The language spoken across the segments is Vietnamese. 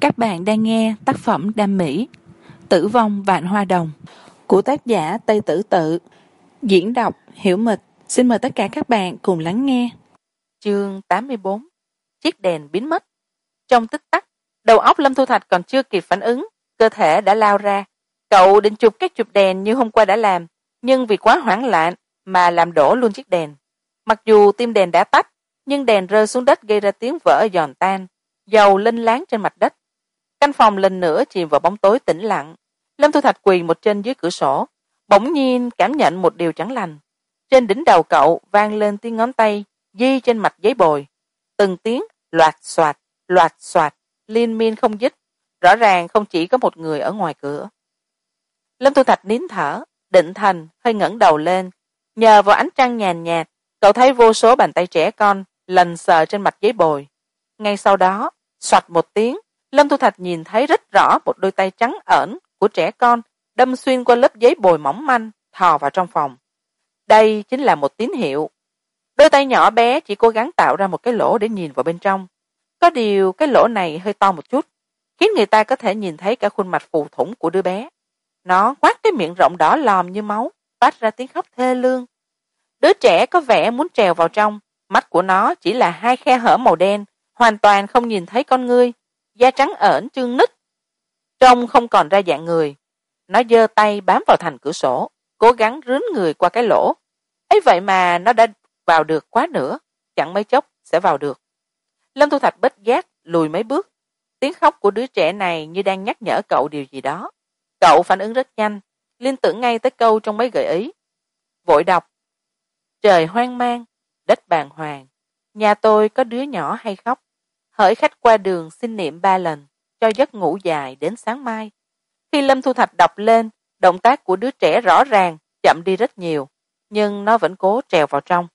các bạn đang nghe tác phẩm đam mỹ, tử vong vạn hoa đồng, của tác giả tây tử tự. Diễn đọc hiểu mịch. Xin mời tất cả các bạn cùng lắng nghe. Chương tám mươi bốn, chiếc đèn biến mất. Trong tích tắc, đầu óc lâm thu thạch còn chưa kịp phản ứng, cơ thể đã lao ra. Cậu định chụp các chụp đèn như hôm qua đã làm, nhưng vì quá hoảng loạn mà làm đổ luôn chiếc đèn. Mặc dù tim đèn đã tắt, nhưng đèn rơi xuống đất gây ra tiếng vỡ giòn tan, dầu linh láng trên mặt đất căn phòng lần nữa chìm vào bóng tối tĩnh lặng. Lâm thu thạch quỳ một chân dưới cửa sổ, bỗng nhiên cảm nhận một điều chẳng lành. Trên đỉnh đầu cậu vang lên tiếng ngón tay di trên mặt giấy bồi. Từng tiếng loạt xoạt loạt xoạt, liên miên không dứt. Rõ ràng không chỉ có một người ở ngoài cửa. Lâm thu thạch nín thở, định thần, hơi ngẩng đầu lên. Nhờ vào ánh trăng nhàn nhạt, cậu thấy vô số bàn tay trẻ con lần sờ trên mặt giấy bồi. Ngay sau đó soạt một tiếng lâm thu thạch nhìn thấy rất rõ một đôi tay trắng ẩn của trẻ con, đâm xuyên qua lớp giấy bồi mỏng manh, thò vào trong phòng. Đây chính là một tín hiệu. Đôi tay nhỏ bé chỉ cố gắng tạo ra một cái lỗ để nhìn vào bên trong. Có điều cái lỗ này hơi to một chút, khiến người ta có thể nhìn thấy cả khuôn mặt phù thủng của đứa bé. Nó quát cái miệng rộng đỏ lòm như máu, phát ra tiếng khóc thê lương. Đứa trẻ có vẻ muốn trèo vào trong, mắt của nó chỉ là hai khe hở màu đen, hoàn toàn không nhìn thấy con ngươi da trắng ẩn trương nứt, trông không còn ra dạng người. Nó giơ tay bám vào thành cửa sổ, cố gắng rướn người qua cái lỗ. Ấy vậy mà nó đã vào được quá nữa chẳng mấy chốc sẽ vào được. Lâm thu thạch bất giác lùi mấy bước. Tiếng khóc của đứa trẻ này như đang nhắc nhở cậu điều gì đó. Cậu phản ứng rất nhanh, liên tưởng ngay tới câu trong mấy gợi ý. Vội đọc, trời hoang mang, đất bàng hoàng, nhà tôi có đứa nhỏ hay khóc hỡi khách qua đường xin niệm ba lần, cho giấc ngủ dài đến sáng mai. Khi lâm thu thạch đọc lên, động tác của đứa trẻ rõ ràng, chậm đi rất nhiều, nhưng nó vẫn cố trèo vào trong.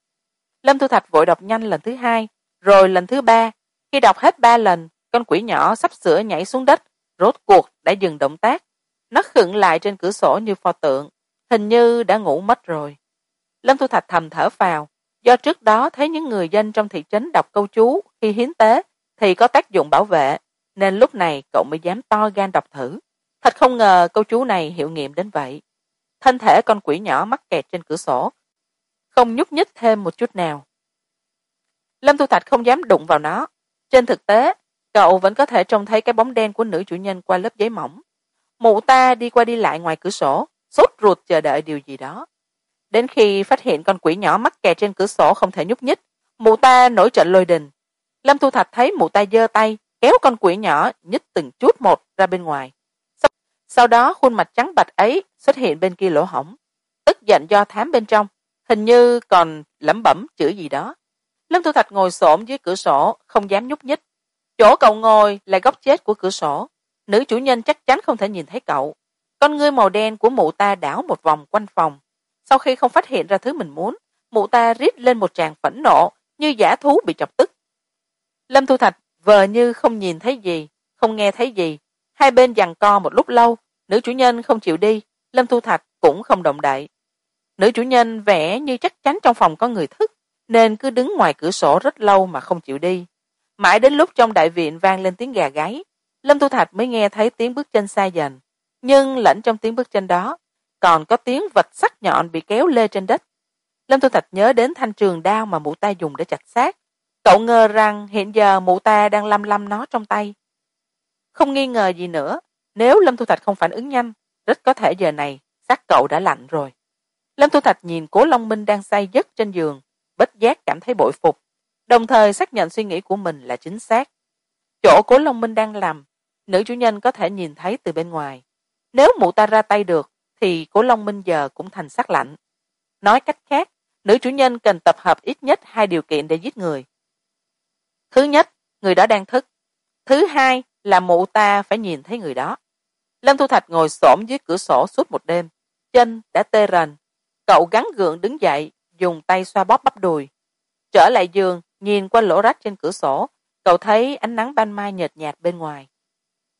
Lâm thu thạch vội đọc nhanh lần thứ hai, rồi lần thứ ba. Khi đọc hết ba lần, con quỷ nhỏ sắp sửa nhảy xuống đất, rốt cuộc đã dừng động tác. Nó khựng lại trên cửa sổ như pho tượng, hình như đã ngủ mất rồi. Lâm thu thạch thầm thở phào, do trước đó thấy những người dân trong thị trấn đọc câu chú khi hiến tế thì có tác dụng bảo vệ, nên lúc này cậu mới dám to gan đọc thử. Thật không ngờ câu chú này hiệu nghiệm đến vậy. Thân thể con quỷ nhỏ mắc kẹt trên cửa sổ, không nhúc nhích thêm một chút nào. Lâm thu thạch không dám đụng vào nó. Trên thực tế, cậu vẫn có thể trông thấy cái bóng đen của nữ chủ nhân qua lớp giấy mỏng. Mụ ta đi qua đi lại ngoài cửa sổ, sốt ruột chờ đợi điều gì đó. Đến khi phát hiện con quỷ nhỏ mắc kẹt trên cửa sổ không thể nhúc nhích, mụ ta nổi trận lôi đình lâm thu thạch thấy mụ ta giơ tay, kéo con quỷ nhỏ nhích từng chút một ra bên ngoài. Sau đó khuôn mặt trắng bạch ấy xuất hiện bên kia lỗ hổng, tức giận do thám bên trong, hình như còn lẩm bẩm chữ gì đó. Lâm thu thạch ngồi s dưới cửa sổ, không dám nhúc nhích. Chỗ cậu ngồi là góc chết của cửa sổ. Nữ chủ nhân chắc chắn không thể nhìn thấy cậu. Con ngươi màu đen của mụ ta đảo một vòng quanh phòng. Sau khi không phát hiện ra thứ mình muốn, mụ ta rít lên một tràng phẫn nộ như giả thú bị chọc tức lâm thu thạch vờ như không nhìn thấy gì, không nghe thấy gì. Hai bên giằng co một lúc lâu, nữ chủ nhân không chịu đi, lâm thu thạch cũng không động đậy. Nữ chủ nhân vẽ như chắc chắn trong phòng có người thức, nên cứ đứng ngoài cửa sổ rất lâu mà không chịu đi. Mãi đến lúc trong đại viện vang lên tiếng gà gáy, lâm thu thạch mới nghe thấy tiếng bước chân xa dần. Nhưng lẫn trong tiếng bước chân đó, còn có tiếng vật sắc nhọn bị kéo lê trên đất. Lâm thu thạch nhớ đến thanh trường đao mà mụ ta dùng để chặt xác cậu ngờ rằng hiện giờ mụ ta đang lăm lăm nó trong tay. Không nghi ngờ gì nữa, nếu lâm thu thạch không phản ứng nhanh, rất có thể giờ này xác cậu đã lạnh rồi. Lâm thu thạch nhìn cố long minh đang say giấc trên giường, bất giác cảm thấy bội phục, đồng thời xác nhận suy nghĩ của mình là chính xác. Chỗ cố long minh đang làm, nữ chủ nhân có thể nhìn thấy từ bên ngoài. Nếu mụ ta ra tay được, thì cố long minh giờ cũng thành xác lạnh. Nói cách khác, nữ chủ nhân cần tập hợp ít nhất hai điều kiện để giết người thứ nhất, người đó đang thức. Thứ hai là mụ ta phải nhìn thấy người đó. Lâm thu thạch ngồi s dưới cửa sổ suốt một đêm. Chân đã tê rần. Cậu gắn gượng đứng dậy, dùng tay xoa bóp bắp đùi. Trở lại giường, nhìn qua lỗ rách trên cửa sổ, cậu thấy ánh nắng ban mai nhợt nhạt bên ngoài.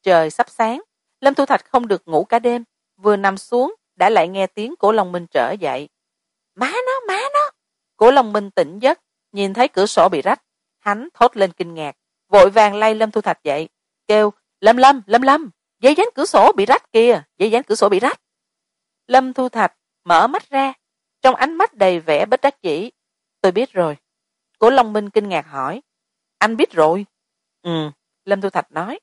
Trời sắp sáng, lâm thu thạch không được ngủ cả đêm, vừa nằm xuống đã lại nghe tiếng cổ long minh trở dậy. Má nó má nó! Cổ long minh tỉnh giấc, nhìn thấy cửa sổ bị rách hắn thốt lên kinh ngạc, vội vàng lay lâm thu thạch dậy, kêu, lâm lâm lâm lâm, dây dán cửa sổ bị rách kìa, dây dán cửa sổ bị rách. Lâm thu thạch mở mắt ra, trong ánh mắt đầy vẻ bất đắc dĩ. Tôi biết rồi. Cố long minh kinh ngạc hỏi, anh biết rồi? Ừ lâm thu thạch nói,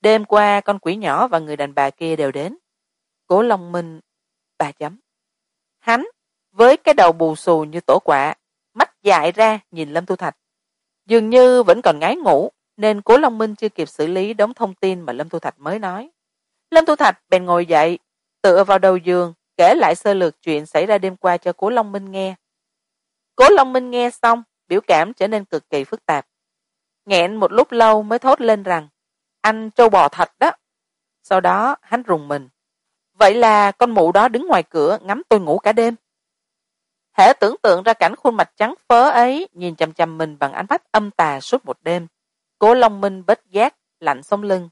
đêm qua con quỷ nhỏ và người đàn bà kia đều đến. Cố long minh, bà chấm. Hắn với cái đầu bù xù như tổ quạ, mắt dại ra nhìn lâm thu thạch dường như vẫn còn ngái ngủ, nên cố long minh chưa kịp xử lý đống thông tin mà lâm thu thạch mới nói. Lâm thu thạch bèn ngồi dậy, tựa vào đầu giường, kể lại sơ lược chuyện xảy ra đêm qua cho cố long minh nghe. Cố long minh nghe xong, biểu cảm trở nên cực kỳ phức tạp. Nghẹn một lúc lâu mới thốt lên rằng, anh trâu bò thật đó. Sau đó, hắn rùng mình, vậy là con mụ đó đứng ngoài cửa ngắm tôi ngủ cả đêm hễ tưởng tượng ra cảnh khuôn mặt trắng phớ ấy nhìn chằm chằm mình bằng ánh mắt âm tà suốt một đêm. Cố long minh bết giác lạnh sống lưng.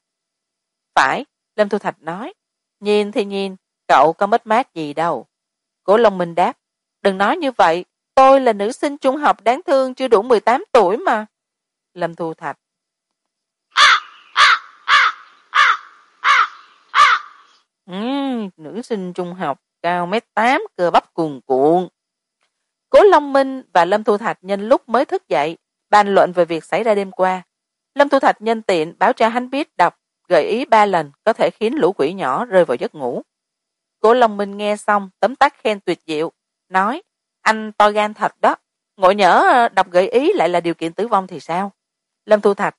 Phải lâm thu thạch nói. Nhìn thì nhìn cậu có mất mát gì đâu. Cố long minh đáp. Đừng nói như vậy tôi là nữ sinh trung học đáng thương chưa đủ mười tám tuổi mà. Lâm thu thạch. Ừ, nữ sinh trung học cao mét tám cơ bắp cuồn cuộn cố long minh và lâm thu thạch nhân lúc mới thức dậy, bàn luận về việc xảy ra đêm qua. Lâm thu thạch nhân tiện báo cho hắn biết đọc, gợi ý ba lần có thể khiến lũ quỷ nhỏ rơi vào giấc ngủ. Cố long minh nghe xong, tấm tắc khen tuyệt diệu, nói, anh to gan thật đó, ngộ nhỡ ờ, đọc gợi ý lại là điều kiện tử vong thì sao? Lâm thu thạch,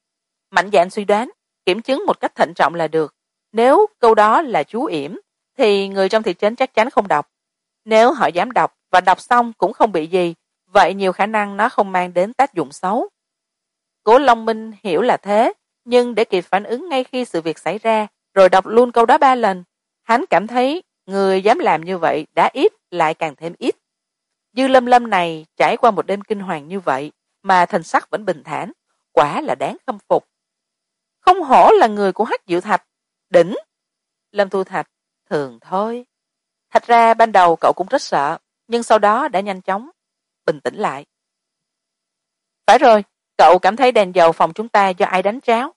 mạnh dạn suy đoán, kiểm chứng một cách thận trọng là được. Nếu câu đó là chú yểm, thì người trong thị trấn chắc chắn không đọc. Nếu họ dám đọc và đọc xong cũng không bị gì. Vậy nhiều khả năng nó không mang đến tác dụng xấu. Cố long minh hiểu là thế, nhưng để kịp phản ứng ngay khi sự việc xảy ra, rồi đọc luôn câu đó ba lần, hắn cảm thấy người dám làm như vậy đã ít, lại càng thêm ít. Dư lâm lâm này trải qua một đêm kinh hoàng như vậy, mà thần sắc vẫn bình thản, quả là đáng khâm phục. Không hổ là người của hắc diệu thạch, đỉnh. Lâm thu thạch, thường thôi. Thật ra ban đầu cậu cũng rất sợ nhưng sau đó đã nhanh chóng bình tĩnh lại. Phải rồi, cậu cảm thấy đèn dầu phòng chúng ta do ai đánh tráo?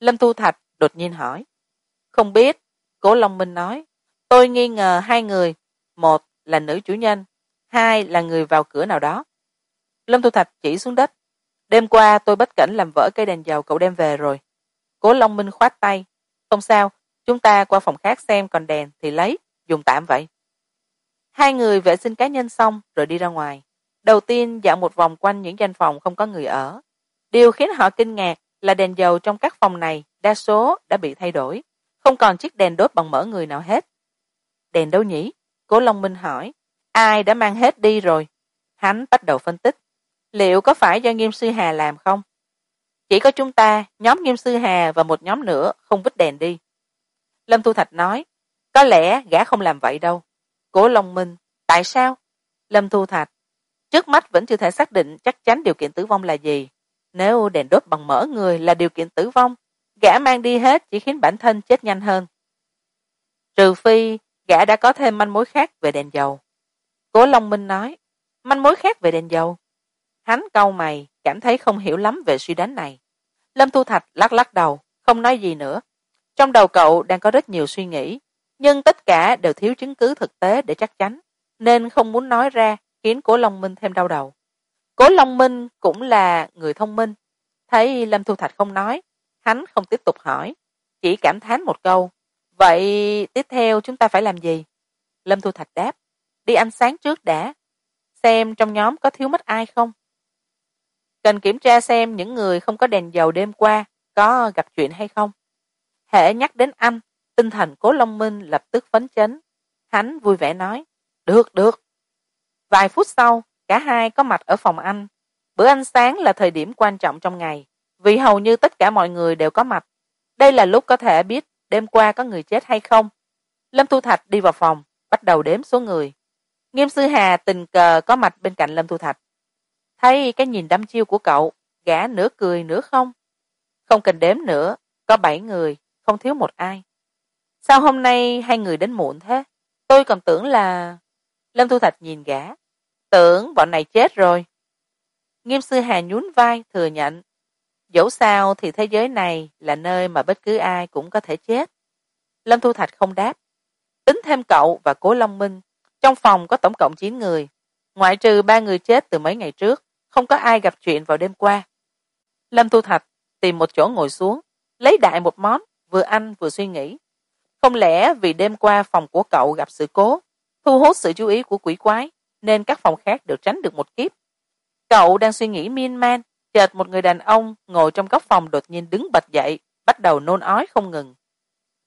Lâm thu thạch đột nhiên hỏi. Không biết, cố long minh nói. Tôi nghi ngờ hai người. Một là nữ chủ nhân, hai là người vào cửa nào đó. Lâm thu thạch chỉ xuống đất. Đêm qua tôi bất cẩn làm vỡ cây đèn dầu cậu đem về rồi. Cố long minh khoát tay. Không sao, chúng ta qua phòng khác xem còn đèn thì lấy, dùng tạm vậy hai người vệ sinh cá nhân xong rồi đi ra ngoài. Đầu tiên dạo một vòng quanh những gian phòng không có người ở. Điều khiến họ kinh ngạc là đèn dầu trong các phòng này đa số đã bị thay đổi. Không còn chiếc đèn đốt bằng mỡ người nào hết. Đèn đâu nhỉ? Cố long minh hỏi. Ai đã mang hết đi rồi? Hắn bắt đầu phân tích. Liệu có phải do nghiêm sư hà làm không? Chỉ có chúng ta, nhóm nghiêm sư hà và một nhóm nữa không vứt đèn đi. Lâm thu thạch nói. Có lẽ gã không làm vậy đâu cố long minh, tại sao? Lâm thu thạch, trước mắt vẫn chưa thể xác định chắc chắn điều kiện tử vong là gì. Nếu đèn đốt bằng mỡ người là điều kiện tử vong, gã mang đi hết chỉ khiến bản thân chết nhanh hơn. Trừ phi gã đã có thêm manh mối khác về đèn dầu. Cố long minh nói, manh mối khác về đèn dầu? Hắn cau mày, cảm thấy không hiểu lắm về suy đoán này. Lâm thu thạch lắc lắc đầu, không nói gì nữa. Trong đầu cậu đang có rất nhiều suy nghĩ nhưng tất cả đều thiếu chứng cứ thực tế để chắc chắn, nên không muốn nói ra, khiến cố long minh thêm đau đầu. Cố long minh cũng là người thông minh. Thấy lâm thu thạch không nói, hắn không tiếp tục hỏi, chỉ cảm thán một câu, vậy tiếp theo chúng ta phải làm gì? Lâm thu thạch đáp, đi ăn sáng trước đã, xem trong nhóm có thiếu mất ai không? Cần kiểm tra xem những người không có đèn dầu đêm qua có gặp chuyện hay không. Hễ nhắc đến anh tinh thần cố long minh lập tức phấn chấn. Hắn vui vẻ nói, được được. Vài phút sau, cả hai có mặt ở phòng anh. Bữa ăn sáng là thời điểm quan trọng trong ngày, vì hầu như tất cả mọi người đều có mặt. Đây là lúc có thể biết đêm qua có người chết hay không. Lâm thu thạch đi vào phòng, bắt đầu đếm số người. Nghiêm sư hà tình cờ có mặt bên cạnh lâm thu thạch. Thấy cái nhìn đăm chiêu của cậu, gã nửa cười nửa không. Không cần đếm nữa, có bảy người, không thiếu một ai sao hôm nay hai người đến muộn thế? Tôi còn tưởng là lâm thu thạch nhìn gã. Tưởng bọn này chết rồi. Nghiêm sư hà nhún vai thừa nhận. Dẫu sao thì thế giới này là nơi mà bất cứ ai cũng có thể chết. Lâm thu thạch không đáp. Tính thêm cậu và cố long minh, trong phòng có tổng cộng chín người. Ngoại trừ ba người chết từ mấy ngày trước, không có ai gặp chuyện vào đêm qua. Lâm thu thạch tìm một chỗ ngồi xuống, lấy đại một món, vừa ăn vừa suy nghĩ không lẽ vì đêm qua phòng của cậu gặp sự cố, thu hút sự chú ý của quỷ quái, nên các phòng khác đều tránh được một kiếp? Cậu đang suy nghĩ miên man, chợt một người đàn ông ngồi trong góc phòng đột nhiên đứng bật dậy, bắt đầu nôn ói không ngừng.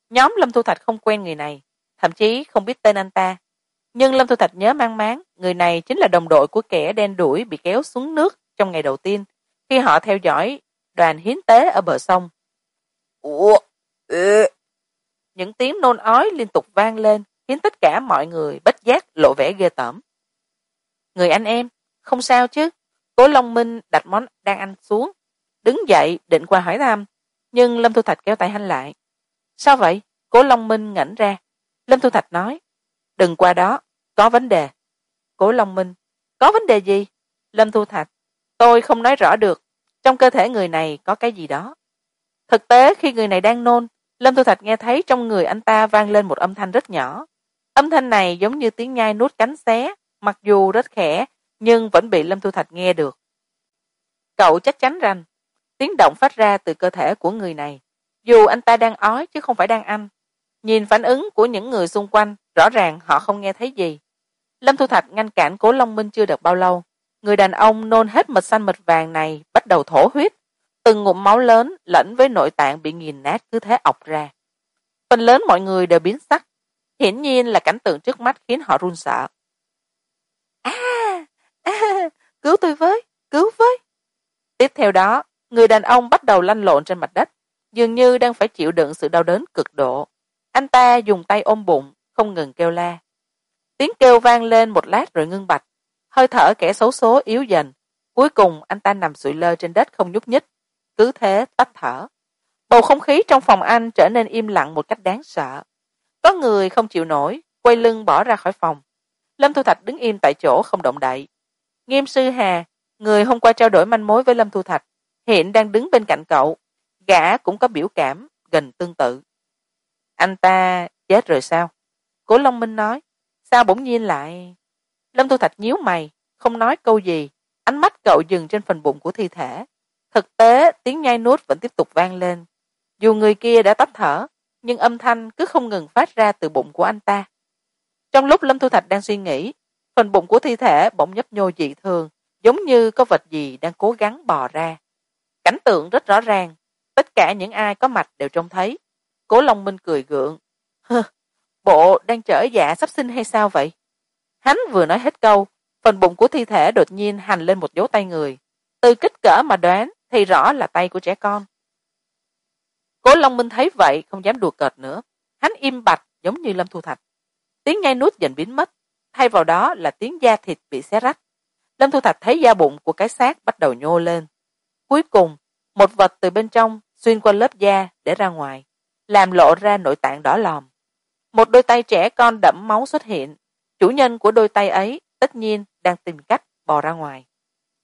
Nhóm lâm thu thạch không quen người này, thậm chí không biết tên anh ta. Nhưng lâm thu thạch nhớ mang máng, người này chính là đồng đội của kẻ đen đuổi bị kéo xuống nước trong ngày đầu tiên, khi họ theo dõi đoàn hiến tế ở bờ sông. Ủa? Ừ những tiếng nôn ói liên tục vang lên, khiến tất cả mọi người bất giác lộ vẻ ghê tởm. Người anh em, không sao chứ? Cố long minh đặt món đang ăn xuống, đứng dậy định qua hỏi thăm, nhưng lâm thu thạch kéo tay hắn lại. Sao vậy? Cố long minh ngẩng ra. Lâm thu thạch nói, đừng qua đó, có vấn đề. Cố long minh, có vấn đề gì? Lâm thu thạch, tôi không nói rõ được, trong cơ thể người này có cái gì đó. Thực tế khi người này đang nôn lâm thu thạch nghe thấy trong người anh ta vang lên một âm thanh rất nhỏ. Âm thanh này giống như tiếng nhai nuốt cánh xé, mặc dù rất khẽ, nhưng vẫn bị lâm thu thạch nghe được. Cậu chắc chắn rằng, tiếng động phát ra từ cơ thể của người này. Dù anh ta đang ói chứ không phải đang ăn. Nhìn phản ứng của những người xung quanh, rõ ràng họ không nghe thấy gì. Lâm thu thạch ngăn cản cố long minh chưa được bao lâu. Người đàn ông nôn hết mật xanh mật vàng này bắt đầu thổ huyết từng ngụm máu lớn lẫn với nội tạng bị nghiền nát cứ thế ọc ra. Phần lớn mọi người đều biến sắc. Hiển nhiên là cảnh tượng trước mắt khiến họ run sợ. A à, cứu tôi với cứu với. Tiếp theo đó người đàn ông bắt đầu lăn lộn trên mặt đất dường như đang phải chịu đựng sự đau đớn cực độ. Anh ta dùng tay ôm bụng không ngừng kêu la. Tiếng kêu vang lên một lát rồi ngưng bạch. Hơi thở kẻ xấu số yếu dần. Cuối cùng anh ta nằm sụi lơ trên đất không nhúc nhích cứ thế tách thở. Bầu không khí trong phòng anh trở nên im lặng một cách đáng sợ. Có người không chịu nổi, quay lưng bỏ ra khỏi phòng. Lâm thu thạch đứng im tại chỗ không động đậy. Nghiêm sư hà, người hôm qua trao đổi manh mối với lâm thu thạch, hiện đang đứng bên cạnh cậu. Gã cũng có biểu cảm gần tương tự. Anh ta chết rồi sao? Cố long minh nói. Sao bỗng nhiên lại? Lâm thu thạch nhíu mày, không nói câu gì. Ánh mắt cậu dừng trên phần bụng của thi thể thực tế, tiếng nhai nuốt vẫn tiếp tục vang lên. Dù người kia đã tắt thở, nhưng âm thanh cứ không ngừng phát ra từ bụng của anh ta. Trong lúc lâm thu thạch đang suy nghĩ, phần bụng của thi thể bỗng nhấp nhô dị thường, giống như có vật gì đang cố gắng bò ra. Cảnh tượng rất rõ ràng, tất cả những ai có mặt đều trông thấy. Cố long minh cười gượng. Hơ bộ đang chở dạ sắp sinh hay sao vậy? Hắn vừa nói hết câu, phần bụng của thi thể đột nhiên hành lên một dấu tay người. Từ kích cỡ mà đoán thì rõ là tay của trẻ con. Cố long minh thấy vậy, không dám đùa cợt nữa. Hắn im bặt, giống như lâm thu thạch. Tiếng nhai nuốt dần biến mất. Thay vào đó là tiếng da thịt bị xé rách. Lâm thu thạch thấy da bụng của cái xác bắt đầu nhô lên. Cuối cùng, một vật từ bên trong xuyên qua lớp da để ra ngoài, làm lộ ra nội tạng đỏ lòm. Một đôi tay trẻ con đẫm máu xuất hiện. Chủ nhân của đôi tay ấy tất nhiên đang tìm cách bò ra ngoài.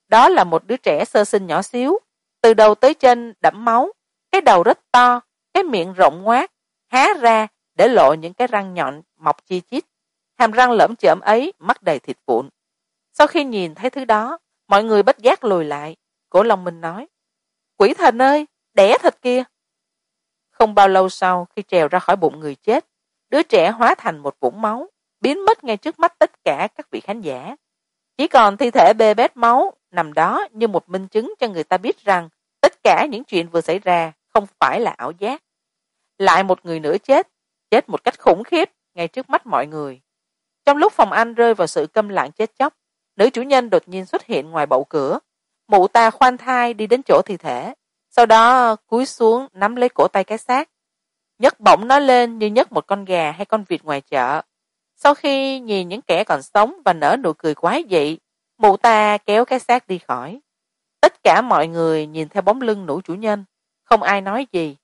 Đó là một đứa trẻ sơ sinh nhỏ xíu từ đầu tới chân đẫm máu, cái đầu rất to, cái miệng rộng ngoác, há ra để lộ những cái răng nhọn mọc chi chít. Hàm răng lởm chởm ấy mắt đầy thịt vụn. Sau khi nhìn thấy thứ đó, mọi người bất giác lùi lại, cổ long minh nói, quỷ thần ơi, đẻ thịt kia không bao lâu sau khi trèo ra khỏi bụng người chết, đứa trẻ hóa thành một vũng máu, biến mất ngay trước mắt tất cả các vị khán giả. Chỉ còn thi thể bê bết máu nằm đó như một minh chứng cho người ta biết rằng cả những chuyện vừa xảy ra, không phải là ảo giác. Lại một người nữa chết chết một cách khủng khiếp ngay trước mắt mọi người. Trong lúc phòng anh rơi vào sự câm lặng chết chóc, nữ chủ nhân đột nhiên xuất hiện ngoài bậu cửa. Mụ ta khoan thai đi đến chỗ thi thể, sau đó cúi xuống nắm lấy cổ tay cái xác. Nhấc bổng nó lên như nhấc một con gà hay con vịt ngoài chợ. Sau khi nhìn những kẻ còn sống và nở nụ cười quái dị, mụ ta kéo cái xác đi khỏi tất cả mọi người nhìn theo bóng lưng nữ chủ nhân. Không ai nói gì.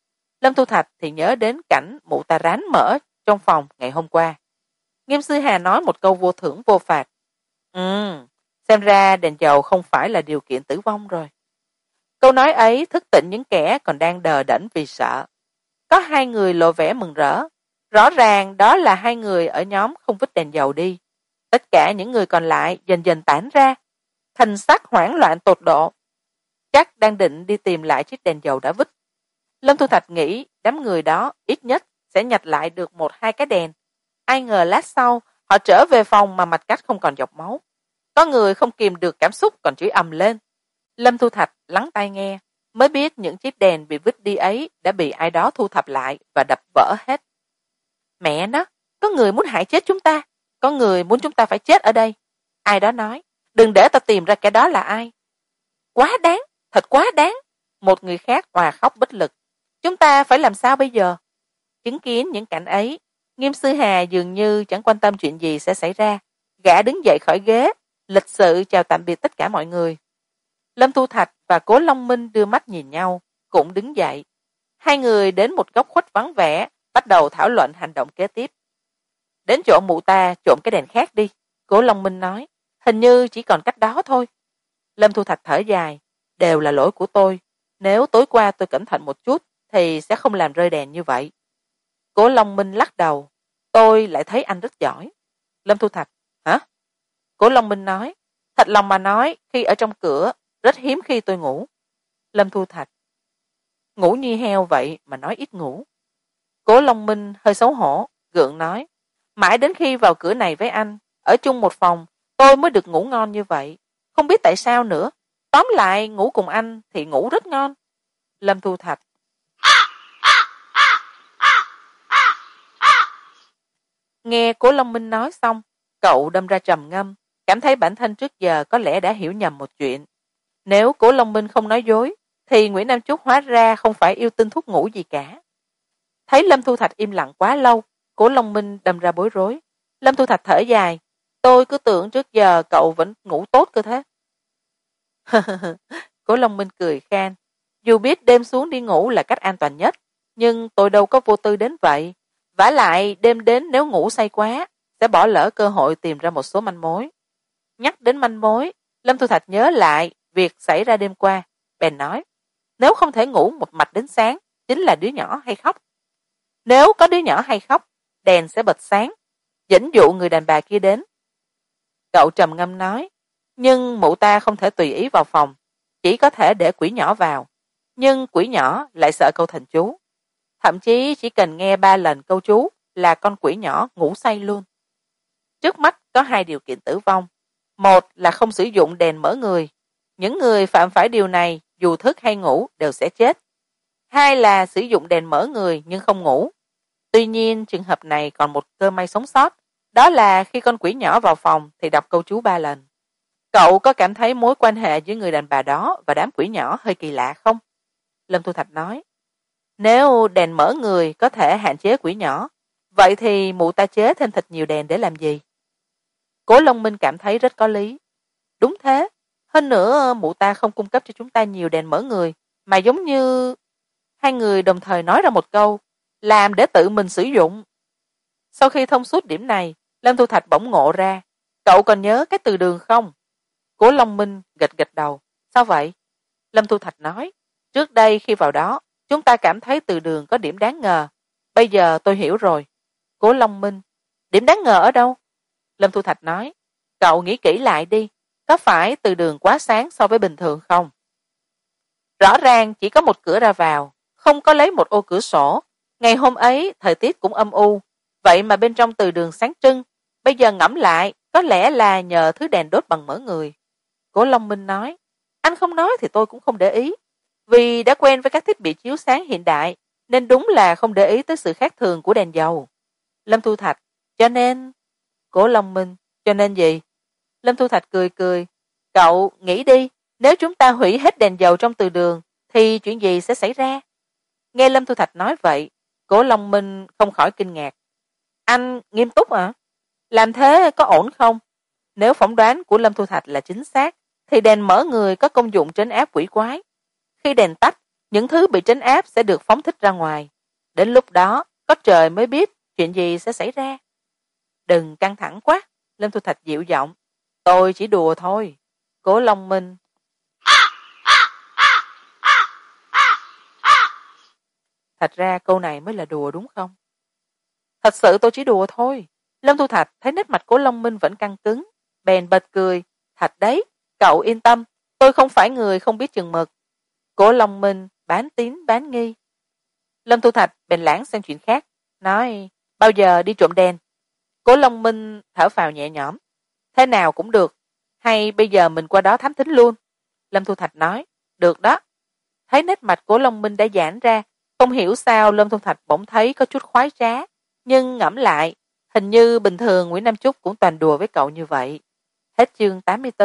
Lâm thu thạch thì nhớ đến cảnh mụ ta rán mở trong phòng ngày hôm qua. Nghiêm sư hà nói một câu vô thưởng, vô phạt. Ừ xem ra đèn dầu không phải là điều kiện tử vong rồi. Câu nói ấy thức tỉnh những kẻ còn đang đờ đẫn vì sợ. Có hai người lộ vẻ mừng rỡ. Rõ ràng đó là hai người ở nhóm không vứt đèn dầu đi. Tất cả những người còn lại dần dần tản ra. Thành sắc hoảng loạn tột độ chắc đang định đi tìm lại chiếc đèn dầu đã vứt. Lâm thu thạch nghĩ đám người đó ít nhất sẽ nhặt lại được một hai cái đèn. Ai ngờ lát sau, họ trở về phòng mà mạch cách không còn dọc máu. Có người không kìm được cảm xúc còn chửi ầm lên. Lâm thu thạch lắng tai nghe, mới biết những chiếc đèn bị vứt đi ấy đã bị ai đó thu thập lại và đập vỡ hết. Mẹ nó, có người muốn hại chết chúng ta. Có người muốn chúng ta phải chết ở đây. Ai đó nói, đừng để ta tìm ra cái đó là ai. Quá đáng thật quá đáng. Một người khác hòa khóc bất lực. Chúng ta phải làm sao bây giờ? Chứng kiến những cảnh ấy, nghiêm sư hà dường như chẳng quan tâm chuyện gì sẽ xảy ra. Gã đứng dậy khỏi ghế, lịch sự chào tạm biệt tất cả mọi người. Lâm thu thạch và cố long minh đưa mắt nhìn nhau, cũng đứng dậy. Hai người đến một góc khuất vắng vẻ, bắt đầu thảo luận hành động kế tiếp. Đến chỗ mụ ta trộm cái đèn khác đi, cố long minh nói. Hình như chỉ còn cách đó thôi. Lâm thu thạch thở dài đều là lỗi của tôi. Nếu tối qua tôi cẩn thận một chút, thì sẽ không làm rơi đèn như vậy. Cố long minh lắc đầu. Tôi lại thấy anh rất giỏi. Lâm thu thạch, hả? Cố long minh nói. Thật lòng mà nói, khi ở trong cửa, rất hiếm khi tôi ngủ. Lâm thu thạch, ngủ như heo vậy mà nói ít ngủ. Cố long minh hơi xấu hổ, gượng nói. Mãi đến khi vào cửa này với anh, ở chung một phòng, tôi mới được ngủ ngon như vậy. Không biết tại sao nữa tóm lại, ngủ cùng anh thì ngủ rất ngon. Lâm thu thạch. Nghe cố long minh nói xong, cậu đâm ra trầm ngâm, cảm thấy bản thân trước giờ có lẽ đã hiểu nhầm một chuyện. Nếu cố long minh không nói dối, thì nguyễn nam trúc hóa ra không phải yêu tinh thuốc ngủ gì cả. Thấy lâm thu thạch im lặng quá lâu cố long minh đâm ra bối rối. Lâm thu thạch thở dài, tôi cứ tưởng trước giờ cậu vẫn ngủ tốt cơ thế. cố long minh cười khen, dù biết đêm xuống đi ngủ là cách an toàn nhất nhưng tôi đâu có vô tư đến vậy. Vả lại đêm đến nếu ngủ say quá sẽ bỏ lỡ cơ hội tìm ra một số manh mối. Nhắc đến manh mối lâm thu thạch nhớ lại việc xảy ra đêm qua. Bèn nói nếu không thể ngủ một mạch đến sáng chính là đứa nhỏ hay khóc. Nếu có đứa nhỏ hay khóc đèn sẽ bật sáng dẫn dụ người đàn bà kia đến. Cậu trầm ngâm nói nhưng mụ ta không thể tùy ý vào phòng, chỉ có thể để quỷ nhỏ vào. Nhưng quỷ nhỏ lại sợ câu thần chú. Thậm chí chỉ cần nghe ba lần câu chú là con quỷ nhỏ ngủ say luôn. Trước mắt có hai điều kiện tử vong. Một là không sử dụng đèn mở người. Những người phạm phải điều này, dù thức hay ngủ, đều sẽ chết. Hai là sử dụng đèn mở người nhưng không ngủ. Tuy nhiên, trường hợp này còn một cơ may sống sót. Đó là khi con quỷ nhỏ vào phòng thì đọc câu chú ba lần cậu có cảm thấy mối quan hệ giữa người đàn bà đó và đám quỷ nhỏ hơi kỳ lạ không? Lâm thu thạch nói, nếu đèn mở người có thể hạn chế quỷ nhỏ, vậy thì mụ ta chế thêm thịt nhiều đèn để làm gì? Cố long minh cảm thấy rất có lý. Đúng thế, hơn nữa mụ ta không cung cấp cho chúng ta nhiều đèn mở người, mà giống như hai người đồng thời nói ra một câu, làm để tự mình sử dụng. Sau khi thông suốt điểm này, lâm thu thạch bỗng ngộ ra, cậu còn nhớ cái từ đường không? Cố long minh gật gật đầu. Sao vậy? Lâm thu thạch nói. Trước đây khi vào đó, chúng ta cảm thấy từ đường có điểm đáng ngờ. Bây giờ tôi hiểu rồi. Cố long minh, điểm đáng ngờ ở đâu? Lâm thu thạch nói. Cậu nghĩ kỹ lại đi. Có phải từ đường quá sáng so với bình thường không? Rõ ràng chỉ có một cửa ra vào, không có lấy một ô cửa sổ. Ngày hôm ấy, thời tiết cũng âm u. Vậy mà bên trong từ đường sáng trưng, bây giờ ngẫm lại, có lẽ là nhờ thứ đèn đốt bằng mỡ người cố long minh nói, anh không nói thì tôi cũng không để ý. Vì đã quen với các thiết bị chiếu sáng hiện đại, nên đúng là không để ý tới sự khác thường của đèn dầu. Lâm thu thạch, cho nên cố long minh, cho nên gì? Lâm thu thạch cười cười, cậu nghĩ đi, nếu chúng ta hủy hết đèn dầu trong từ đường, thì chuyện gì sẽ xảy ra? Nghe lâm thu thạch nói vậy cố long minh không khỏi kinh ngạc. Anh nghiêm túc à làm thế có ổn không? Nếu phỏng đoán của lâm thu thạch là chính xác thì đèn mở người có công dụng trấn áp quỷ quái. Khi đèn tắt những thứ bị trấn áp sẽ được phóng thích ra ngoài. Đến lúc đó, có trời mới biết chuyện gì sẽ xảy ra. Đừng căng thẳng quá, lâm thu thạch dịu giọng. Tôi chỉ đùa thôi. Cố long minh. Thật ra câu này mới là đùa đúng không? Thật sự tôi chỉ đùa thôi. Lâm thu thạch thấy nét mặt của long minh vẫn căng cứng. Bèn bật cười. Thật đấy cậu yên tâm, tôi không phải người không biết chừng mực. Cố long minh bán tín, bán nghi. Lâm thu thạch bèn lãng sang chuyện khác, nói, bao giờ đi trộm đèn? Cố long minh thở phào nhẹ nhõm, thế nào cũng được, hay bây giờ mình qua đó thám thính luôn? Lâm thu thạch nói, được đó. Thấy nét mặt của long minh đã giãn ra, không hiểu sao lâm thu thạch bỗng thấy có chút khoái trá, nhưng ngẫm lại, hình như bình thường nguyễn nam trúc cũng toàn đùa với cậu như vậy. Hết chương tám mươi b